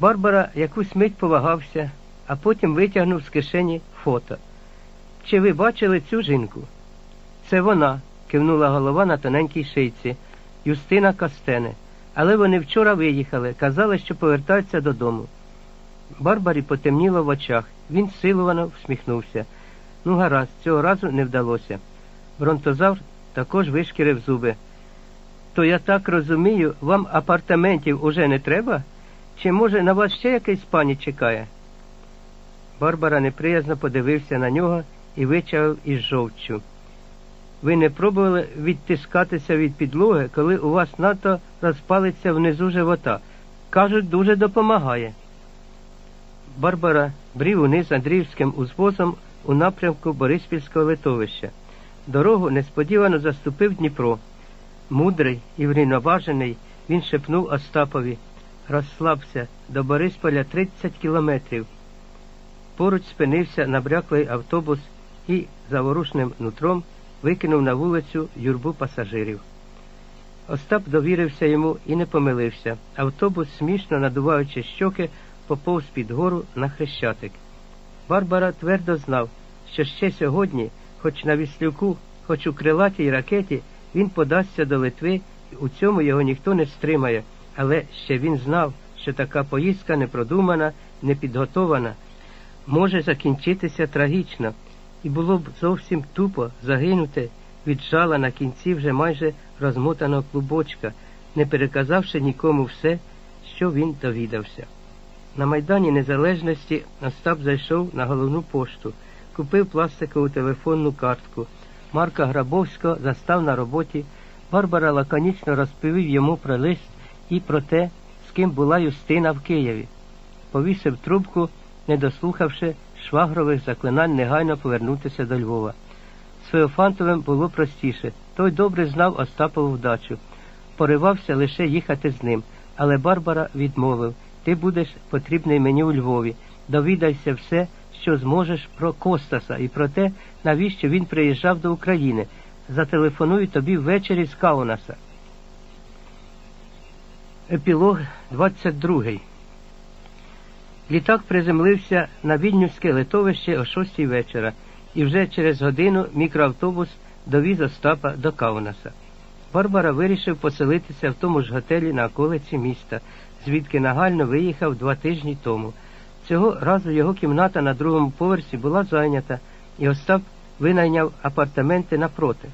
Барбара якусь мить повагався, а потім витягнув з кишені фото. Чи ви бачили цю жінку? Це вона, кивнула голова на тоненькій шийці, Юстина Костене. Але вони вчора виїхали, казали, що повертаються додому. Барбарі потемніло в очах. Він силувано всміхнувся. Ну, гаразд, цього разу не вдалося. Бронтозавр також вишкірив зуби. То я так розумію, вам апартаментів уже не треба? Чи, може, на вас ще якийсь пані чекає? Барбара неприязно подивився на нього і вичавив із жовчу. Ви не пробували відтискатися від підлоги, коли у вас надто розпалиться внизу живота. Кажуть, дуже допомагає. Барбара брів униз Андріївським узвозом у напрямку Бориспільського литовища. Дорогу несподівано заступив Дніпро. Мудрий і врівноважений, він шепнув Остапові розслабся, до Борисполя 30 кілометрів. Поруч спинився набряклий автобус і заворушним нутром викинув на вулицю юрбу пасажирів. Остап довірився йому і не помилився. Автобус, смішно надуваючи щоки, поповз під гору на хрещатик. Барбара твердо знав, що ще сьогодні, хоч на віслюку, хоч у крилатій ракеті, він подасться до Литви, і у цьому його ніхто не стримає, але ще він знав, що така поїздка непродумана, непідготована, може закінчитися трагічно, і було б зовсім тупо загинути від жала на кінці вже майже розмотаного клубочка, не переказавши нікому все, що він довідався. На Майдані Незалежності Остап зайшов на головну пошту, купив пластикову телефонну картку. Марка Грабовського застав на роботі. Барбара лаконічно розповів йому про лист і про те, з ким була Юстина в Києві. Повісив трубку, не дослухавши швагрових заклинань негайно повернутися до Львова. З Феофантовим було простіше. Той добре знав Остапову вдачу. Поривався лише їхати з ним, але Барбара відмовив ти будеш потрібний мені у Львові. Довідайся все, що зможеш про Костаса і про те, навіщо він приїжджав до України. Зателефоную тобі ввечері з Каунаса. Епілог 22 Літак приземлився на Вільнюське литовище о 6 вечора, і вже через годину мікроавтобус довіз Остапа до Каунаса. Барбара вирішив поселитися в тому ж готелі на околиці міста, звідки нагально виїхав два тижні тому. Цього разу його кімната на другому поверсі була зайнята, і Остап винайняв апартаменти напроти.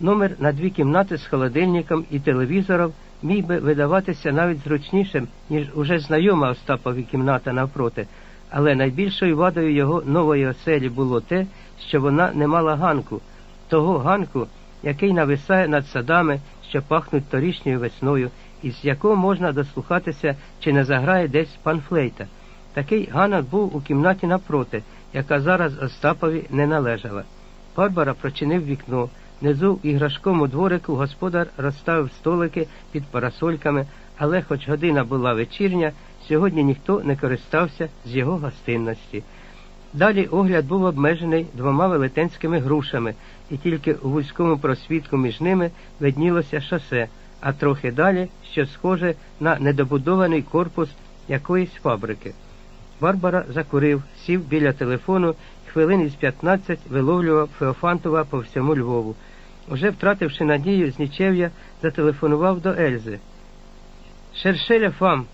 Номер на дві кімнати з холодильником і телевізором міг би видаватися навіть зручнішим, ніж уже знайома Остапові кімната навпроти, але найбільшою вадою його нової оселі було те, що вона не мала ганку, того ганку, який нависає над садами, що пахнуть торішньою весною, і з якого можна дослухатися, чи не заграє десь панфлейта. Такий ганок був у кімнаті напроти, яка зараз Остапові не належала. Барбара прочинив вікно. Внизу в іграшкому дворику господар розставив столики під парасольками, але, хоч година була вечірня, сьогодні ніхто не користався з його гостинності. Далі огляд був обмежений двома велетенськими грушами, і тільки у вузькому просвітку між ними виднілося шосе, а трохи далі щось схоже на недобудований корпус якоїсь фабрики. Барбара закурив, сів біля телефону, хвилин із 15 виловлював Феофантова по всьому Львову. Уже втративши надію з нічев'я, зателефонував до Ельзи. Шершеля фам,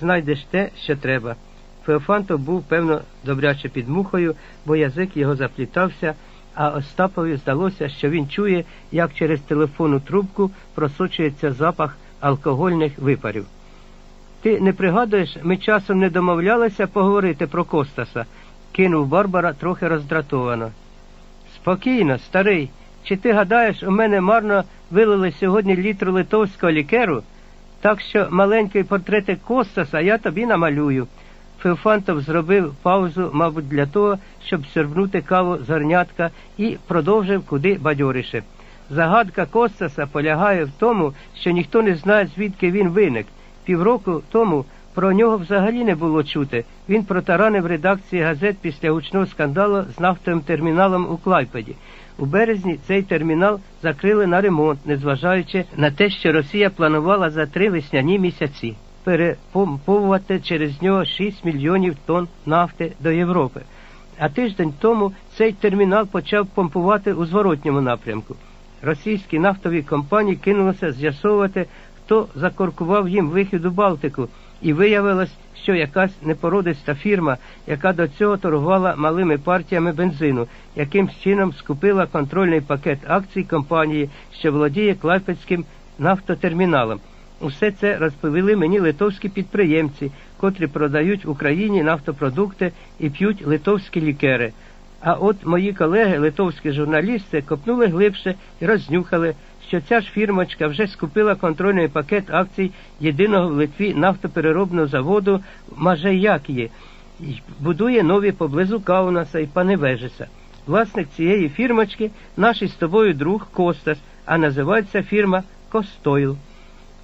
знайдеш те, що треба. Феофантов був, певно, добряче під мухою, бо язик його заплітався, а Остапові здалося, що він чує, як через телефонну трубку просочується запах алкогольних випарів. Ти не пригадуєш, ми часом не домовлялися поговорити про Костаса, кинув Барбара трохи роздратовано. Спокійно, старий. Чи ти гадаєш, у мене марно вилили сьогодні літру литовського лікеру? Так що маленький портретик Костаса я тобі намалюю. Феофантов зробив паузу, мабуть, для того, щоб сербнути каву з горнятка і продовжив куди бадьоріше. Загадка Костаса полягає в тому, що ніхто не знає, звідки він виник. Півроку тому про нього взагалі не було чути. Він протаранив редакції газет після гучного скандалу з нафтовим терміналом у Клайпеді. У березні цей термінал закрили на ремонт, незважаючи на те, що Росія планувала за три весняні місяці. перепомповувати через нього 6 мільйонів тонн нафти до Європи. А тиждень тому цей термінал почав помпувати у зворотньому напрямку. Російські нафтові компанії кинулися з'ясовувати, хто закоркував їм вихід у Балтику, і виявилось, що якась непородиста фірма, яка до цього торгувала малими партіями бензину, якимсь чином скупила контрольний пакет акцій компанії, що володіє Клайпецьким нафтотерміналом. Усе це розповіли мені литовські підприємці, котрі продають Україні нафтопродукти і п'ють литовські лікери. А от мої колеги, литовські журналісти, копнули глибше і рознюхали, що ця ж фірмочка вже скупила контрольний пакет акцій єдиного в Литві нафтопереробного заводу Мажеякії і будує нові поблизу Каунаса і Паневежеса. Власник цієї фірмочки наш із тобою друг Костас, а називається фірма Костойл.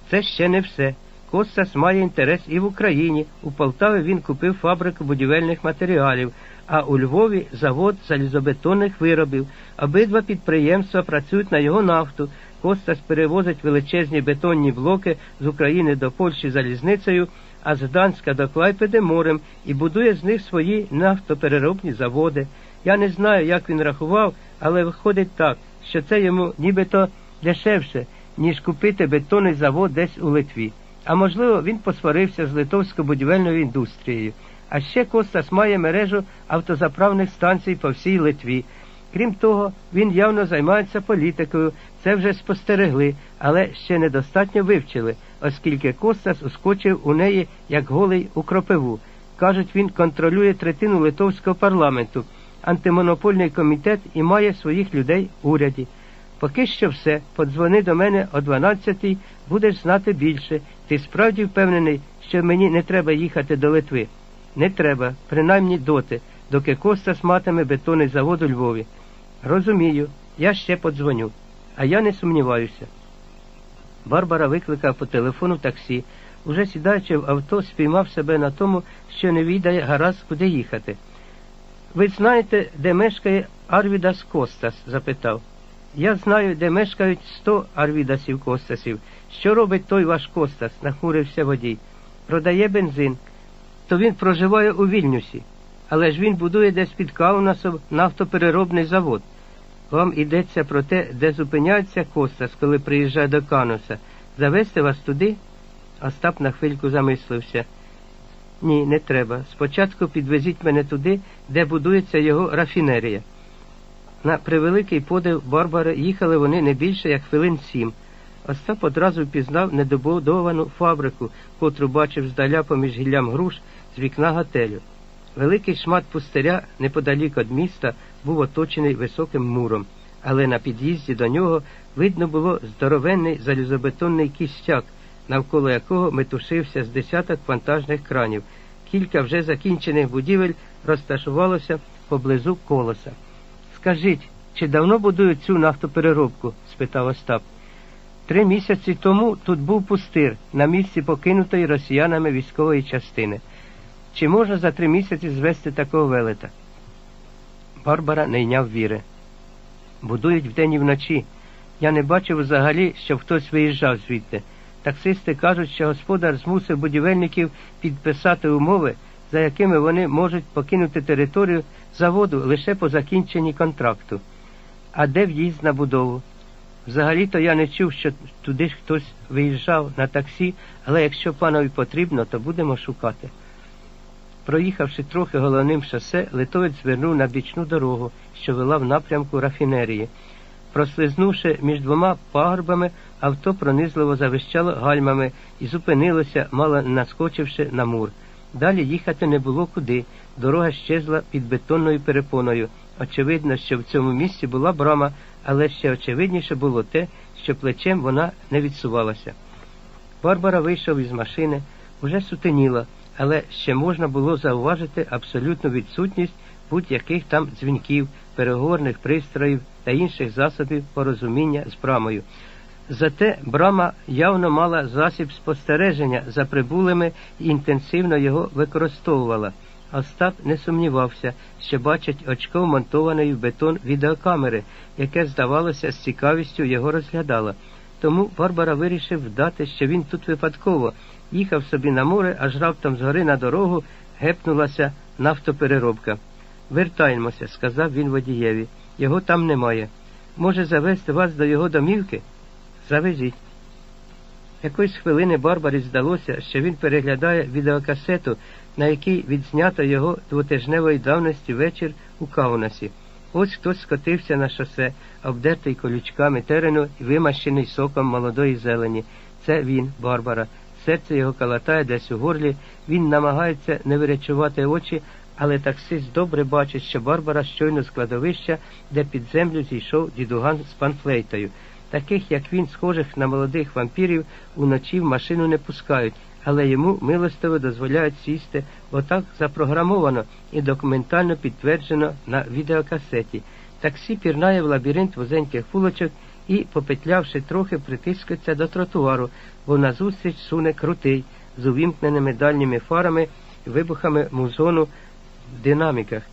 Це ще не все. Костас має інтерес і в Україні. У Полтаві він купив фабрику будівельних матеріалів, а у Львові завод залізобетонних виробів. Обидва підприємства працюють на його нафту. Костас перевозить величезні бетонні блоки з України до Польщі залізницею, а з Гданська до Клайпеди морем і будує з них свої нафтопереробні заводи. Я не знаю, як він рахував, але виходить так, що це йому нібито дешевше, ніж купити бетонний завод десь у Литві. А можливо, він посварився з литовсько-будівельною індустрією. А ще Костас має мережу автозаправних станцій по всій Литві. Крім того, він явно займається політикою, це вже спостерегли, але ще недостатньо вивчили, оскільки Костас ускочив у неї як голий у кропиву. Кажуть, він контролює третину литовського парламенту, антимонопольний комітет і має своїх людей в уряді. Поки що все, подзвони до мене о 12-й, будеш знати більше. Ти справді впевнений, що мені не треба їхати до Литви? Не треба, принаймні доти, доки Костас матиме бетонний завод у Львові. Розумію, я ще подзвоню, а я не сумніваюся. Барбара викликав по телефону таксі. Уже сідаючи в авто, спіймав себе на тому, що не відає гаразд, куди їхати. Ви знаєте, де мешкає Арвідас Костас? запитав. Я знаю, де мешкають сто Арвідасів Костасів. Що робить той ваш Костас? нахмурився водій. Продає бензин. То він проживає у Вільнюсі, але ж він будує десь під Каунасом нафтопереробний завод. Вам йдеться про те, де зупиняється Костас, коли приїжджає до Кануса. Завести вас туди? Остап на хвильку замислився. Ні, не треба. Спочатку підвезіть мене туди, де будується його рафінерія. На превеликий подив Барбари їхали вони не більше, як хвилин сім. Остап одразу впізнав недобудовану фабрику, котру бачив здаля поміж гіллям груш з вікна готелю. Великий шмат пустиря неподалік від міста був оточений високим муром, але на під'їзді до нього видно було здоровенний залізобетонний кістяк, навколо якого метушився з десяток вантажних кранів. Кілька вже закінчених будівель розташувалося поблизу колоса. Скажіть, чи давно будують цю нафтопереробку? спитав Остап. Три місяці тому тут був пустир на місці покинутої росіянами військової частини. Чи можна за три місяці звести такого велета? Барбара не йняв віри. Будують вдень і вночі. Я не бачив взагалі, щоб хтось виїжджав звідти. Таксисти кажуть, що господар змусив будівельників підписати умови, за якими вони можуть покинути територію заводу лише по закінченні контракту. А де в'їзд на будову? Взагалі-то я не чув, що туди хтось виїжджав на таксі, але якщо панові потрібно, то будемо шукати. Проїхавши трохи головним шосе, литовець звернув на бічну дорогу, що вела в напрямку рафінерії. Прослизнувши між двома пагорбами, авто пронизливо завищало гальмами і зупинилося, мало наскочивши на мур. Далі їхати не було куди. Дорога щезла під бетонною перепоною. Очевидно, що в цьому місці була брама, але ще очевидніше було те, що плечем вона не відсувалася. Барбара вийшов із машини, уже сутеніло, але ще можна було зауважити абсолютну відсутність будь-яких там дзвінків, переговорних пристроїв та інших засобів порозуміння з брамою. Зате брама явно мала засіб спостереження за прибулими і інтенсивно його використовувала. Остап не сумнівався, що бачить очко вмонтованої в бетон відеокамери, яке, здавалося, з цікавістю його розглядало. Тому Барбара вирішив вдати, що він тут випадково, Їхав собі на море, аж раптом згори на дорогу гепнулася нафтопереробка. Вертаємося, сказав він водієві. Його там немає. Може завести вас до його домівки? Завезіть. Якоїсь хвилини Барбарі здалося, що він переглядає відеокасету, на якій відзнято його двотижневої давності вечір у Каунасі. Ось хтось скотився на шосе, обдертий колючками терену і вимащений соком молодої зелені. Це він, Барбара. Серце його калатає десь у горлі, він намагається не виречувати очі, але таксист добре бачить, що Барбара щойно з кладовища, де під землю зійшов дідуган з панфлейтою. Таких, як він, схожих на молодих вампірів, уночі в машину не пускають, але йому милостиво дозволяють сісти, бо так запрограмовано і документально підтверджено на відеокасеті. Таксі пірнає в лабіринт вузеньких вулочок і, попетлявши трохи, притискається до тротуару, бо назустріч суне крутий, з увімкненими дальніми фарами і вибухами музону в динаміках.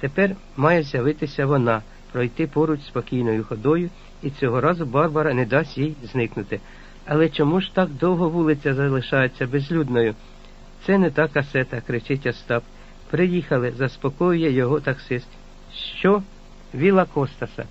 Тепер має з'явитися вона, пройти поруч спокійною ходою, і цього разу Барбара не дасть їй зникнути. Але чому ж так довго вулиця залишається безлюдною? Це не та касета, кричить Остап. Приїхали, заспокоює його таксист. Що? Віла Костаса.